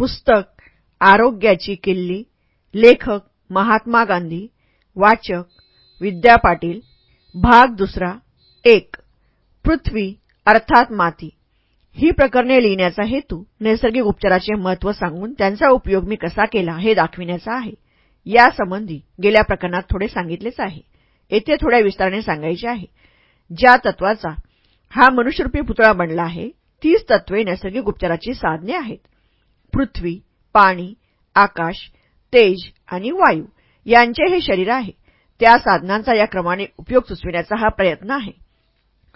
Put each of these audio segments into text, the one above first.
पुस्तक आरोग्याची किल्ली लेखक महात्मा गांधी वाचक विद्या पाटील भाग दुसरा एक पृथ्वी अर्थात माती. ही प्रकरणे लिहिण्याचा हेतू नैसर्गिक उपचाराचे महत्त्व सांगून त्यांचा उपयोग मी कसा केला हे दाखविण्याचा आहे. यासंबंधी गेल्या प्रकरणात थोडे सांगितलेच आहे. येथे थोड्या विस्ताराने सांगायचे आहे. ज्या तत्वाचा हा मनुष्यरूपी पुतळा बनला आहे तीच तत्वे नैसर्गिक उपचाराची साधने आहेत. पृथ्वी पाणी आकाश तेज आणि वायू यांचे हे शरीर आहे. त्या साधनांचा या क्रमाने उपयोग सुचविण्याचा हा प्रयत्न आहे.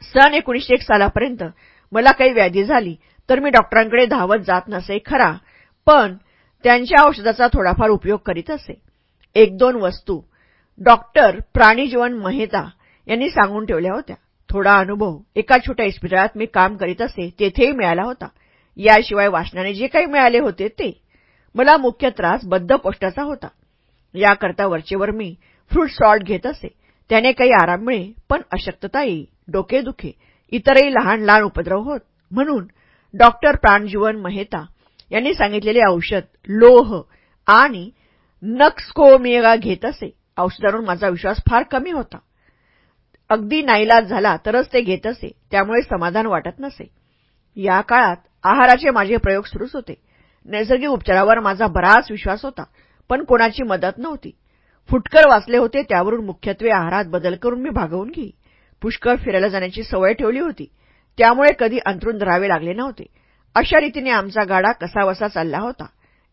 सन एकोणीसशे एक सालापर्यंत मला काही व्याधी झाली तर मी डॉक्टरांकडे धावत जात नसे खरा पण त्यांच्या औषधाचा थोडाफार उपयोग करीत असे. एक दोन वस्तू. डॉक्टर प्राणीजीवन महेता यांनी सांगून ठेवल्या होत्या. थोडा अनुभव. एका छोट्या इस्पितळात मी काम करीत असे तेथेही मिळाला होता. याशिवाय वाचनाने जे काही मिळाले होते ते. मला मुख्य त्रास बद्धकोष्ठाचा होता. याकरता वरचेवर मी फ्रूट सॉल्ट घेत असे. त्याने काही आराम मिळे पण अशक्तता येई डोकेदुखे इतरही लहान लहान उपद्रव होत. म्हणून डॉक्टर प्राणजीवन महेता यांनी सांगितलेले औषध लोह आणि नक्सकोमियगा घेत असे. औषधांवर माझा विश्वास फार कमी होता. अगदी नाईलाज झाला तरच ते घेत असे. त्यामुळे समाधान वाटत नसे. या काळात आहाराचे माझे प्रयोग सुरूच होते. नैसर्गिक उपचारावर माझा बराच विश्वास होता पण कोणाची मदत नव्हती. फुटकर वाचले होते त्यावरून मुख्यत्वे आहारात बदल करून मी भागवून घेई. पुष्कळ फिरायला जाण्याची सवय ठेवली होती. त्यामुळे कधी अंतरून धरावे लागले नव्हते. अशा रीतीने आमचा गाडा कसावसा चालला होता.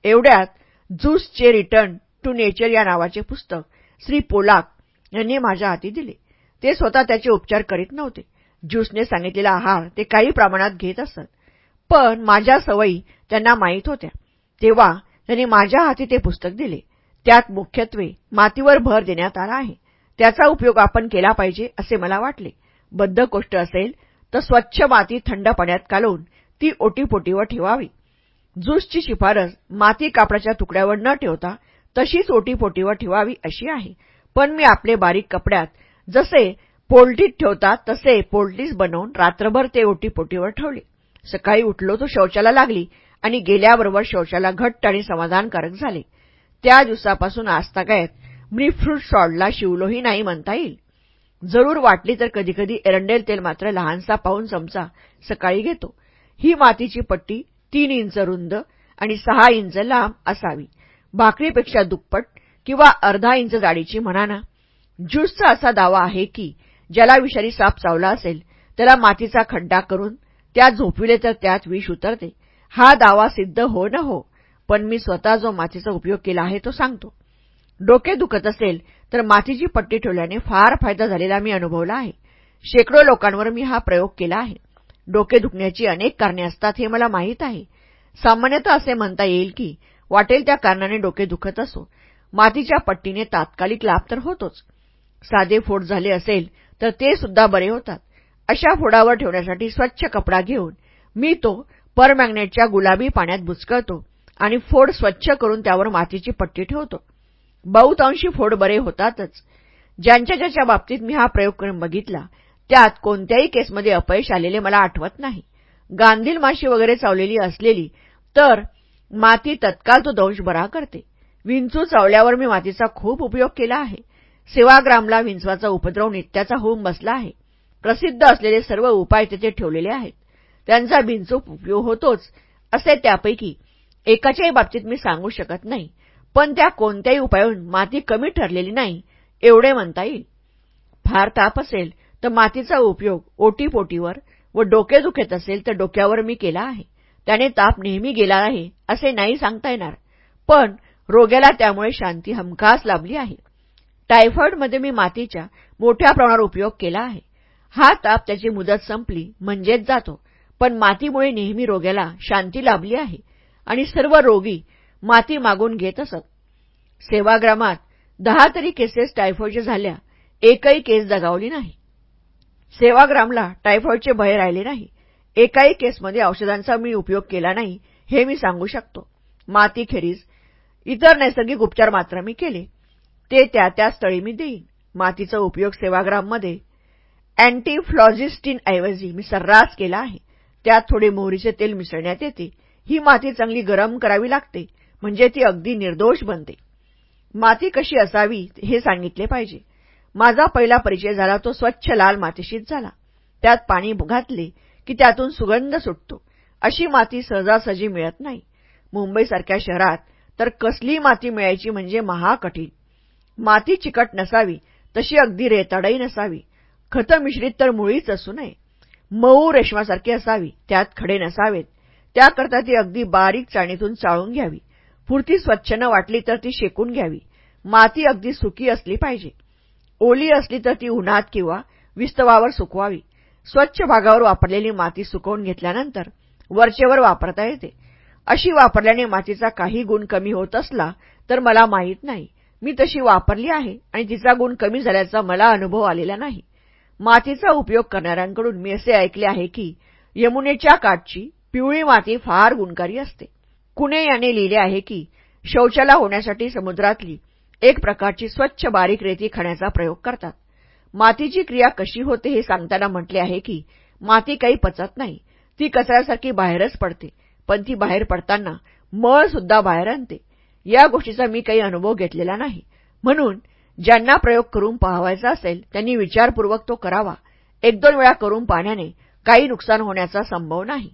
एवढ्यात ज्यूसचे रिटर्न टू नेचर या नावाचे पुस्तक श्री पोलाक यांनी माझ्या हाती दिले. ते स्वतः त्याचे उपचार करीत नव्हते. ज्यूसने सांगितलेला आहार ते काही प्रमाणात घेत असत. पण माझ्या सवयी त्यांना माहीत होत्या. तेव्हा त्यांनी माझ्या हाती ते पुस्तक दिले. त्यात मुख्यत्वे मातीवर भर देण्यात आला आहे. त्याचा उपयोग आपण केला पाहिजे असे मला वाटले. बद्ध गोष्ट असेल तर स्वच्छ माती थंड पाण्यात कालवून ती ओटीपोटीवर ठेवावी. ज्यूसची शिफारस माती कापडाच्या तुकड्यावर न ठेवता तशीच ओटीपोटीवर ठेवावी अशी आहे. पण मी आपले बारीक कपड्यात जसे पोल्टीत ठेवतात तसे पोल्टीस बनवून रात्रभर ते ओटीपोटीवर ठेवले. सकाळी उठलो तो शौचाला लागली आणि गेल्याबरोबर शौचाला घट्ट आणि समाधानकारक झाले. त्या दिवसापासून आजतागायत मी फ्रूट सॉल्टला शिवलोही नाही म्हणता येईल. जरूर वाटली तर कधीकधी एरंडेल तेल मात्र लहानसा पाऊन चमचा सकाळी घेतो. ही मातीची पट्टी तीन इंच रुंद आणि सहा इंच लांब असावी. भाकरीपेक्षा दुप्पट किंवा अर्धा इंच जाडीची म्हणा ना. ज्यूसचा असा दावा आहे की ज्याला विषारी साप चावला असेल त्याला मातीचा खड्डा करून त्यात झोपविले तर त्यात विष उतरते. हा दावा सिद्ध हो न हो पण मी स्वतः जो मातीचा उपयोग केला आहे तो सांगतो. डोके दुखत असेल तर मातीची पट्टी ठेवल्याने फार फायदा झालेला मी अनुभवला आहे. शेकडो लोकांवर मी हा प्रयोग केला आहे. डोके दुखण्याची अनेक कारणे असतात हे मला माहीत आहे. सामान्यतः असे म्हणता येईल की वाटेल त्या कारणाने डोके दुखत असो. मातीच्या पट्टीने तात्कालिक लाभ तर होतोच. साधे फोड झाले असेल तर ते सुद्धा बरे होतात. अशा फोडावर ठेवण्यासाठी स्वच्छ कपडा घेऊन मी तो परमॅग्नेटच्या गुलाबी पाण्यात बुचकळतो आणि फोड स्वच्छ करून त्यावर मातीची पट्टी ठेवतो. बहुतांशी फोड बरे होतातच. ज्यांच्या ज्याच्या बाबतीत मी हा प्रयोग करून बघितला त्यात कोणत्याही केसमध्ये अपयश आलेले मला आठवत नाही. गांधील माशी वगैरे चावलेली असलेली तर माती तत्काळ तो दंश बरा करते. विंचू चावल्यावर मी मातीचा खूप उपयोग केला आहे. सेवाग्रामला विंचवाचा उपद्रव नित्याचा होऊन बसला आहे. प्रसिद्ध असलेले सर्व उपाय तेथे ठेवलेले आहेत. त्यांचा बिनचूक उपयोग होतोच असे त्यापैकी एकाच्याही बाबतीत मी सांगू शकत नाही. पण त्या कोणत्याही उपायाहून माती कमी ठरलेली नाही एवढे म्हणता येईल. फार ताप असेल तर मातीचा उपयोग ओटीपोटीवर व डोके दुखेत असेल तर डोक्यावर मी केला आहे. त्याने ताप नेहमी गेला आहे असे नाही सांगता येणार. पण रोग्याला त्यामुळे शांती हमखास लाभली आहे. टायफॉइडमध्ये मी मातीच्या मोठ्या प्रमाणावर उपयोग केला आहे. हा ताप त्याची मुदत संपली म्हणजेच जातो. पण मातीमुळे नेहमी रोग्याला शांती लाभली आहे आणि सर्व रोगी माती मागून घेत असत. सेवाग्रामात दहा तरी केसेस टायफॉईडच्या झाल्या एकही केस दगावली नाही. सेवाग्रामला टायफॉईडचे भय राहिले नाही. एकाही केसमध्ये औषधांचा मी उपयोग केला नाही हे मी सांगू शकतो. मातीखेरीज इतर नैसर्गिक उपचार मात्र मी केले. ते त्या त्या स्थळी मी देईन. मातीचा उपयोग सेवाग्राममध्ये अँटीफ्लॉजिस्टीन ऐवजी मी सर्रास केला आहे. त्यात थोडे मोहरीचे तेल मिसळण्यात येते. ही माती चांगली गरम करावी लागते म्हणजे ती अगदी निर्दोष बनते. माती कशी असावी हे सांगितले पाहिजे. माझा पहिला परिचय झाला तो स्वच्छ लाल मातीशीच झाला. त्यात पाणी घातले की त्यातून सुगंध सुटतो. अशी माती सहजासहजी मिळत नाही. मुंबईसारख्या शहरात तर कसली माती मिळायची म्हणजे महाकठीण. माती चिकट नसावी तशी अगदी रेताडही नसावी. खतं मिश्रित तर मुळीच असू नये. मऊ रेशमासारखी असावी त्यात खडे नसावेत. त्याकरता ती अगदी बारीक चाणीतून चाळून घ्यावी. पुरती स्वच्छ न वाटली तर ती शेकून घ्यावी. माती अगदी सुकी असली पाहिजे. ओली असली तर ती उन्हात किंवा विस्तवावर सुकवावी. स्वच्छ भागावर वापरलेली माती सुकवून घेतल्यानंतर वरचेवर वापरता येते. अशी वापरल्याने मातीचा काही गुण कमी होत असला तर मला माहीत नाही. मी तशी वापरली आहे आणि तिचा गुण कमी झाल्याचा मला अनुभव आलेला नाही. मातीचा उपयोग करणाऱ्यांकडून मी असे ऐकले आहे की यमुनेच्या काठची पिवळी माती फार गुणकारी असते. कुणे याने लिहिले आहे की शौचाला होण्यासाठी समुद्रातली एक प्रकारची स्वच्छ बारीक रेती खाण्याचा प्रयोग करतात. मातीची क्रिया कशी होते हे सांगताना म्हटले आहे की माती काही पचत नाही. ती कचऱ्यासारखी बाहेरच पडते पण ती बाहेर पडताना मळ सुद्धा बाहेर आणते. या गोष्टीचा मी काही अनुभव घेतलेला नाही. म्हणून ज्यांना प्रयोग करून पाहावायचा असेल त्यांनी विचारपूर्वक तो करावा. एक दोन वेळा करून पाहण्याने काही नुकसान होण्याचा संभव नाही.